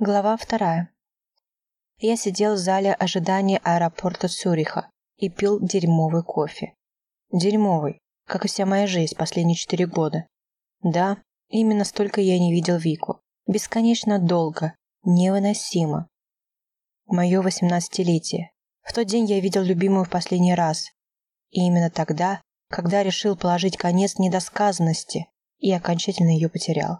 Глава вторая. Я сидел в зале ожидания аэропорта Цюриха и пил дерьмовый кофе. Дерьмовый, как и вся моя жизнь последние четыре года. Да, именно столько я не видел Вику. Бесконечно долго, невыносимо. Мое восемнадцатилетие. В тот день я видел любимую в последний раз. И именно тогда, когда решил положить конец недосказанности и окончательно ее потерял.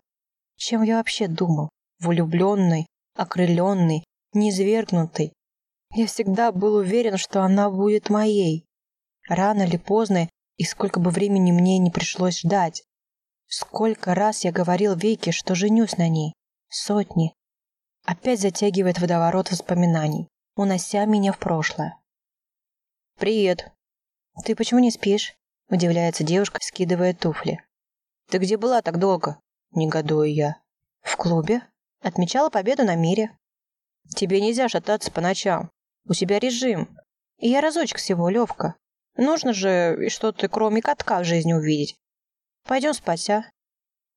Чем я вообще думал? Влюбленный, окрыленный, низвергнутый. Я всегда был уверен, что она будет моей. Рано или поздно, и сколько бы времени мне не пришлось ждать. Сколько раз я говорил Вике, что женюсь на ней. Сотни. Опять затягивает водоворот воспоминаний, унося меня в прошлое. «Привет. Ты почему не спишь?» – удивляется девушка, скидывая туфли. «Ты где была так долго?» – негодую я. «В клубе?» Отмечала победу на мире. Тебе нельзя шататься по ночам. У тебя режим. И я разочек всего, Левка. Нужно же что-то кроме катка в жизни увидеть. Пойдем спать, а?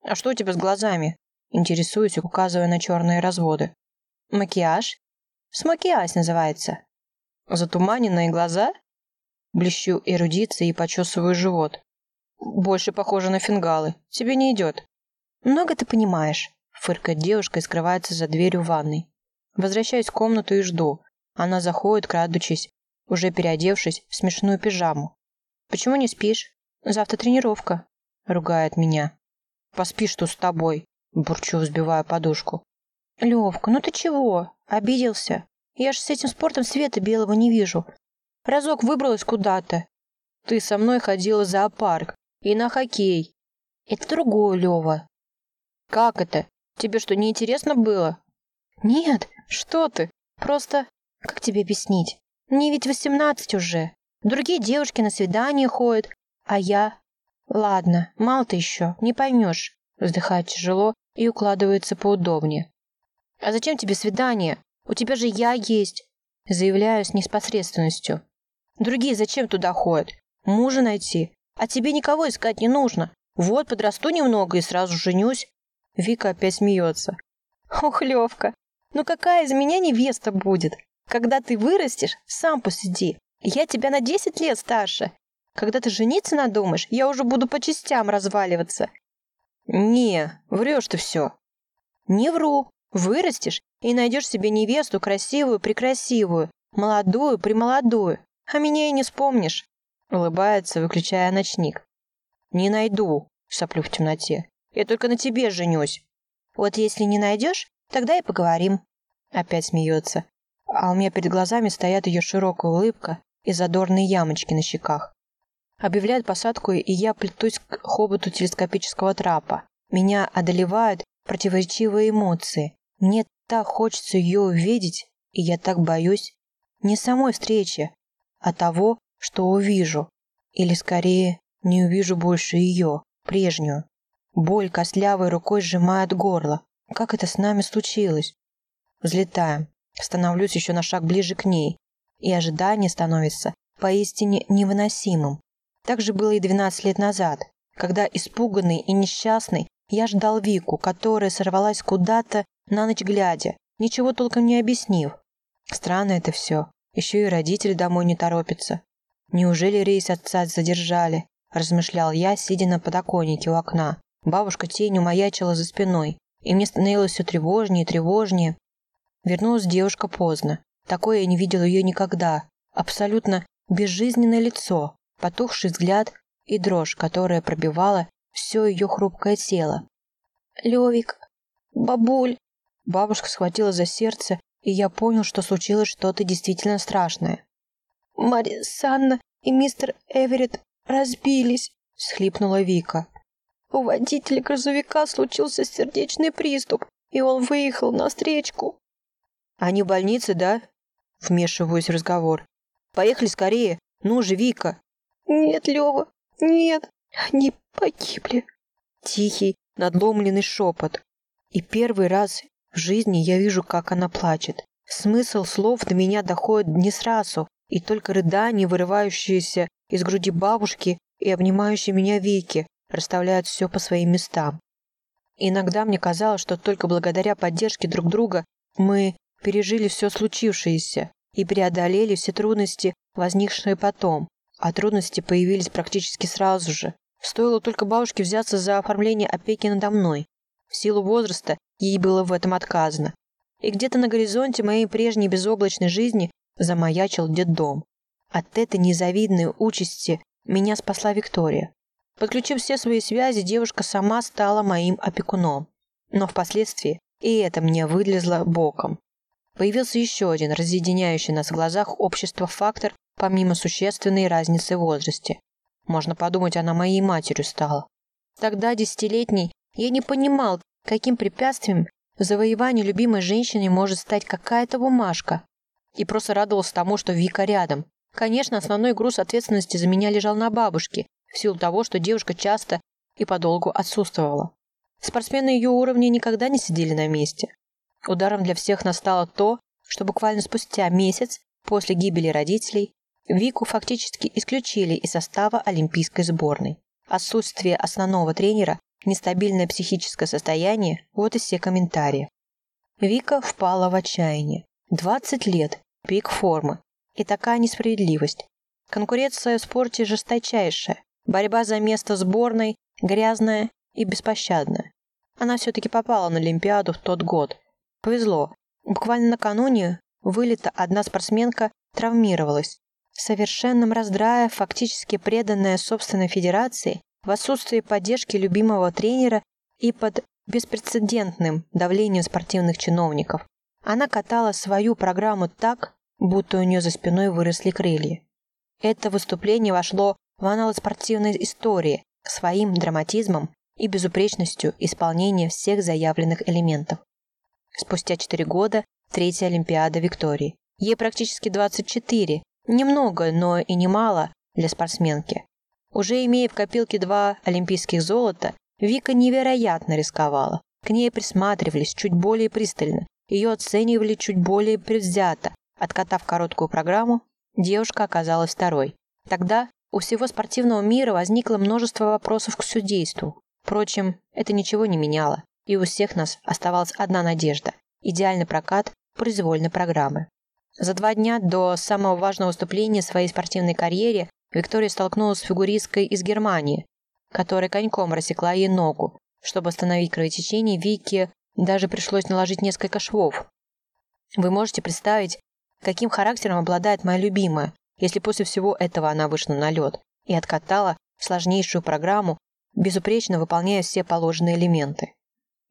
А что у тебя с глазами? Интересуюсь, указывая на черные разводы. Макияж? Смакияж называется. Затуманенные глаза? Блещу эрудицией и почесываю живот. Больше похоже на фингалы. Тебе не идет. Много ты понимаешь. Фыркает девушка и скрывается за дверью ванной. Возвращаюсь в комнату и жду. Она заходит, крадучись, уже переодевшись в смешную пижаму. «Почему не спишь? Завтра тренировка», — ругает меня. «Поспишь тут с тобой», — бурчу, взбивая подушку. «Левка, ну ты чего? Обиделся? Я ж с этим спортом света белого не вижу. Разок выбралась куда-то. Ты со мной ходила в зоопарк и на хоккей. Это другое, Лева». «Как это? Тебе что, не интересно было? Нет, что ты? Просто, как тебе объяснить? Мне ведь восемнадцать уже. Другие девушки на свидание ходят, а я... Ладно, мало ты еще, не поймешь. Вздыхает тяжело и укладывается поудобнее. А зачем тебе свидание? У тебя же я есть. Заявляю с непосредственностью. Другие зачем туда ходят? Мужа найти. А тебе никого искать не нужно. Вот, подрасту немного и сразу женюсь. Вика опять смеется. Ох, Левка, ну какая из меня невеста будет? Когда ты вырастешь, сам посиди. Я тебя на десять лет старше. Когда ты жениться надумаешь, я уже буду по частям разваливаться. Не, врешь ты все. Не вру. Вырастешь и найдешь себе невесту красивую-прекрасивую, молодую-премолодую. А меня и не вспомнишь. Улыбается, выключая ночник. Не найду, соплю в темноте. Я только на тебе женюсь. Вот если не найдешь, тогда и поговорим. Опять смеется. А у меня перед глазами стоят ее широкая улыбка и задорные ямочки на щеках. Объявляет посадку, и я плетусь к хоботу телескопического трапа. Меня одолевают противоречивые эмоции. Мне так хочется ее увидеть, и я так боюсь не самой встречи, а того, что увижу. Или скорее, не увижу больше ее, прежнюю. Боль костлявой рукой сжимает горло. Как это с нами случилось? Взлетаем. Становлюсь еще на шаг ближе к ней. И ожидание становится поистине невыносимым. Так же было и 12 лет назад, когда испуганный и несчастный я ждал Вику, которая сорвалась куда-то на ночь глядя, ничего толком не объяснив. Странно это все. Еще и родители домой не торопятся. Неужели рейс отца задержали? Размышлял я, сидя на подоконнике у окна. Бабушка тенью маячила за спиной, и мне становилось все тревожнее и тревожнее. Вернулась девушка поздно. Такое я не видел ее никогда. Абсолютно безжизненное лицо, потухший взгляд и дрожь, которая пробивала все ее хрупкое тело. «Левик! Бабуль!» Бабушка схватила за сердце, и я понял, что случилось что-то действительно страшное. «Марья Санна и мистер Эверетт разбились!» – всхлипнула Вика. У водителя грузовика случился сердечный приступ, и он выехал на встречку. «Они в больнице, да?» Вмешиваюсь в разговор. «Поехали скорее. Ну же, Вика!» «Нет, Лева, нет, они погибли!» Тихий, надломленный шепот. И первый раз в жизни я вижу, как она плачет. Смысл слов до меня доходит не сразу, и только рыдания, вырывающиеся из груди бабушки и обнимающие меня Вики, расставляют все по своим местам. иногда мне казалось, что только благодаря поддержке друг друга Мы пережили все случившееся и преодолели все трудности, возникшие потом, а трудности появились практически сразу же. Стоило только бабушке взяться за оформление опеки надо мной. В силу возраста ей было в этом отказано. И где-то на горизонте моей прежней безоблачной жизни замаячил детдом. От этой незавидной участи меня спасла Виктория. Подключив все свои связи, девушка сама стала моим опекуном. Но впоследствии и это мне вылезло боком. Появился еще один разъединяющий нас в глазах общества фактор, помимо существенной разницы в возрасте. Можно подумать, она моей матерью стала. Тогда, десятилетний, я не понимал, каким препятствием в завоевании любимой женщины может стать какая-то бумажка. И просто радовался тому, что Вика рядом. Конечно, основной груз ответственности за меня лежал на бабушке, в силу того, что девушка часто и подолгу отсутствовала. Спортсмены ее уровня никогда не сидели на месте. Ударом для всех настало то, что буквально спустя месяц после гибели родителей Вику фактически исключили из состава олимпийской сборной. Отсутствие основного тренера, нестабильное психическое состояние – вот и все комментарии. Вика впала в отчаяние. 20 лет, пик формы. И такая несправедливость. Конкуренция в спорте жесточайшая. Борьба за место сборной грязная и беспощадная. Она все-таки попала на Олимпиаду в тот год. Повезло. Буквально накануне вылета одна спортсменка травмировалась. В совершенном раздрае, фактически преданная собственной федерации, в отсутствии поддержки любимого тренера и под беспрецедентным давлением спортивных чиновников, она катала свою программу так, будто у нее за спиной выросли крылья. Это выступление вошло в аналы спортивной истории своим драматизмом и безупречностью исполнения всех заявленных элементов. Спустя 4 года третья Олимпиада Виктории. Ей практически 24, немного, но и немало для спортсменки. Уже имея в копилке два олимпийских золота, Вика невероятно рисковала. К ней присматривались чуть более пристально, ее оценивали чуть более предвзято. Откатав короткую программу, девушка оказалась второй. Тогда у всего спортивного мира возникло множество вопросов к судейству. Впрочем, это ничего не меняло, и у всех нас оставалась одна надежда – идеальный прокат произвольной программы. За два дня до самого важного выступления в своей спортивной карьере Виктория столкнулась с фигуристкой из Германии, которая коньком рассекла ей ногу. Чтобы остановить кровотечение, Вике даже пришлось наложить несколько швов. Вы можете представить, каким характером обладает моя любимая, если после всего этого она вышла на лед и откатала сложнейшую программу безупречно выполняя все положенные элементы.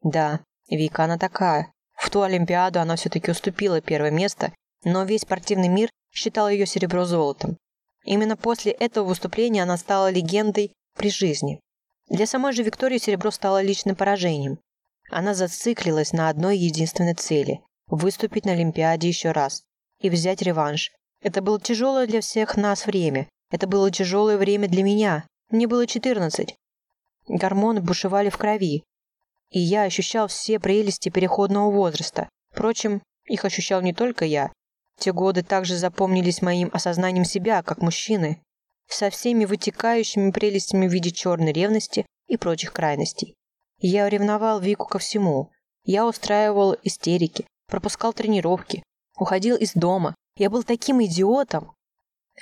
Да, Вика она такая. В ту Олимпиаду она все-таки уступила первое место, но весь спортивный мир считал ее серебро золотом. Именно после этого выступления она стала легендой при жизни. Для самой же Виктории серебро стало личным поражением. Она зациклилась на одной единственной цели – выступить на Олимпиаде еще раз и взять реванш. Это было тяжелое для всех нас время. Это было тяжелое время для меня. Мне было 14. Гормоны бушевали в крови, и я ощущал все прелести переходного возраста. Впрочем, их ощущал не только я. Те годы также запомнились моим осознанием себя, как мужчины, со всеми вытекающими прелестями в виде черной ревности и прочих крайностей. Я ревновал Вику ко всему. Я устраивал истерики, пропускал тренировки, уходил из дома. Я был таким идиотом.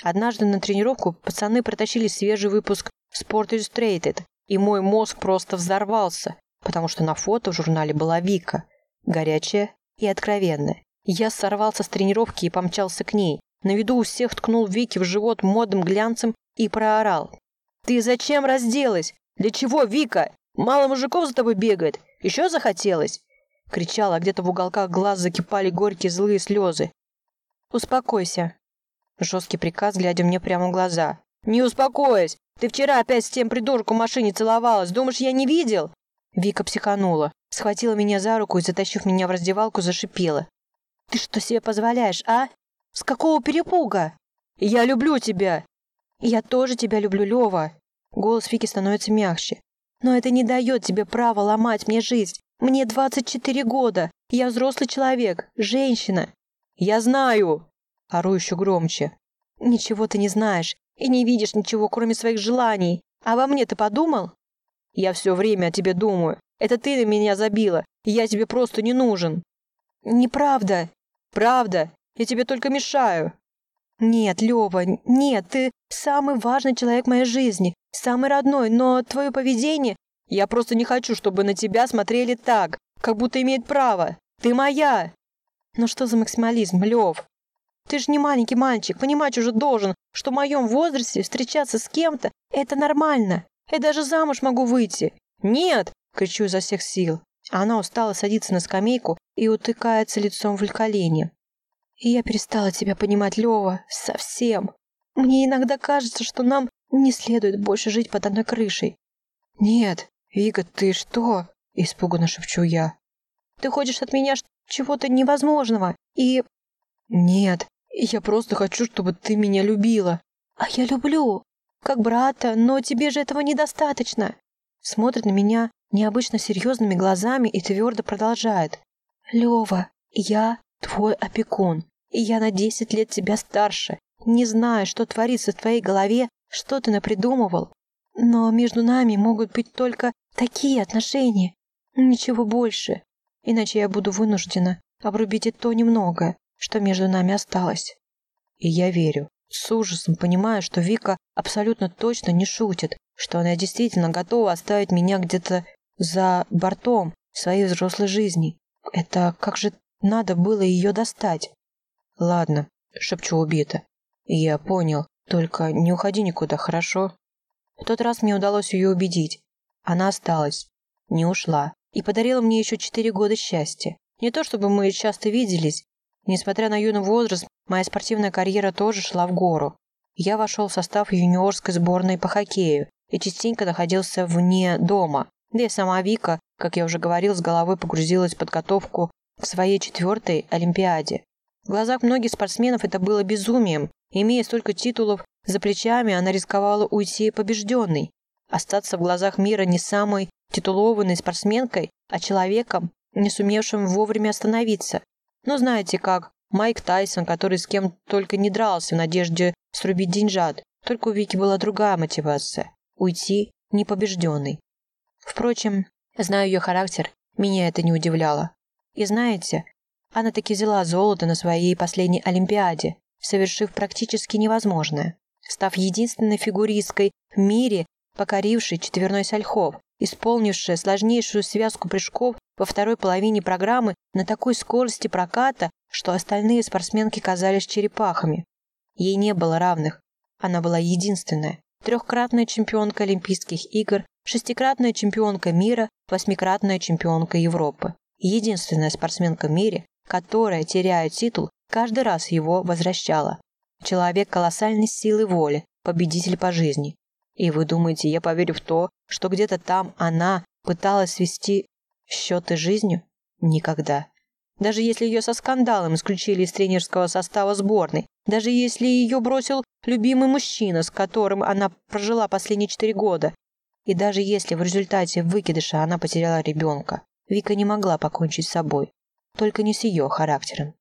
Однажды на тренировку пацаны протащили свежий выпуск Sport Illustrated, и мой мозг просто взорвался, потому что на фото в журнале была Вика, горячая и откровенная. Я сорвался с тренировки и помчался к ней. На виду у всех ткнул Вики в живот модным глянцем и проорал. «Ты зачем разделась? Для чего, Вика? Мало мужиков за тобой бегает. Еще захотелось?» Кричала, а где-то в уголках глаз закипали горькие злые слезы. «Успокойся». Жесткий приказ, глядя мне прямо в глаза. «Не успокоюсь! Ты вчера опять с тем придурком в машине целовалась. Думаешь, я не видел?» Вика психанула, схватила меня за руку и, затащив меня в раздевалку, зашипела. «Ты что себе позволяешь, а? С какого перепуга?» «Я люблю тебя!» «Я тоже тебя люблю, Лёва!» Голос Вики становится мягче. «Но это не дает тебе права ломать мне жизнь. Мне 24 года. Я взрослый человек, женщина». «Я знаю!» Ору еще громче. «Ничего ты не знаешь и не видишь ничего, кроме своих желаний. А во мне ты подумал? Я все время о тебе думаю. Это ты на меня забила, я тебе просто не нужен. Неправда. Правда. Я тебе только мешаю. Нет, Лева, нет, ты самый важный человек моей жизни, самый родной, но твое поведение... Я просто не хочу, чтобы на тебя смотрели так, как будто имеет право. Ты моя. Ну что за максимализм, Лев? Ты же не маленький мальчик, понимать уже должен, что в моем возрасте встречаться с кем-то – это нормально. Я даже замуж могу выйти. Нет, кричу изо всех сил. Она устала садиться на скамейку и утыкается лицом в колени. И я перестала тебя понимать, Лева, совсем. Мне иногда кажется, что нам не следует больше жить под одной крышей. Нет, Вика, ты что? Испуганно шепчу я. Ты хочешь от меня чего-то невозможного и... Нет, я просто хочу, чтобы ты меня любила. А я люблю. Как брата, но тебе же этого недостаточно. Смотрит на меня необычно серьезными глазами и твердо продолжает. Лева, я твой опекун, и я на десять лет тебя старше. Не знаю, что творится в твоей голове, что ты напридумывал. Но между нами могут быть только такие отношения. Ничего больше. Иначе я буду вынуждена обрубить и то немного, что между нами осталось. И я верю. С ужасом понимаю, что Вика абсолютно точно не шутит, что она действительно готова оставить меня где-то за бортом своей взрослой жизни. Это как же надо было ее достать? Ладно, шепчу убито. Я понял, только не уходи никуда, хорошо? В тот раз мне удалось ее убедить. Она осталась, не ушла, и подарила мне еще четыре года счастья. Не то чтобы мы часто виделись. Несмотря на юный возраст, моя спортивная карьера тоже шла в гору. Я вошел в состав юниорской сборной по хоккею и частенько находился вне дома. Да и сама Вика, как я уже говорил, с головой погрузилась в подготовку к своей четвертой Олимпиаде. В глазах многих спортсменов это было безумием. Имея столько титулов за плечами, она рисковала уйти побежденной. Остаться в глазах мира не самой титулованной спортсменкой, а человеком, не сумевшим вовремя остановиться. Но знаете как, Майк Тайсон, который с кем только не дрался в надежде срубить деньжат. Только у Вики была другая мотивация – уйти непобежденной. Впрочем, знаю ее характер, меня это не удивляло. И знаете, она таки взяла золото на своей последней Олимпиаде, совершив практически невозможное, став единственной фигуристкой в мире, покорившей четверной сальхов, исполнившая сложнейшую связку прыжков во второй половине программы на такой скорости проката, что остальные спортсменки казались черепахами. Ей не было равных. Она была единственная. Трехкратная чемпионка Олимпийских игр, шестикратная чемпионка мира, восьмикратная чемпионка Европы. Единственная спортсменка в мире, которая, теряя титул, каждый раз его возвращала. Человек колоссальной силы воли, победитель по жизни. И вы думаете, я поверю в то, что где-то там она пыталась свести счеты жизнью? Никогда. Даже если ее со скандалом исключили из тренерского состава сборной, даже если ее бросил любимый мужчина, с которым она прожила последние четыре года, и даже если в результате выкидыша она потеряла ребенка, Вика не могла покончить с собой. Только не с ее характером.